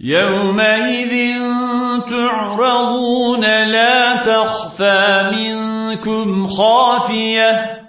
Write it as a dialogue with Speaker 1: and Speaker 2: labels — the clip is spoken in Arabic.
Speaker 1: يومئذ تعرضون لا تخفى منكم خافية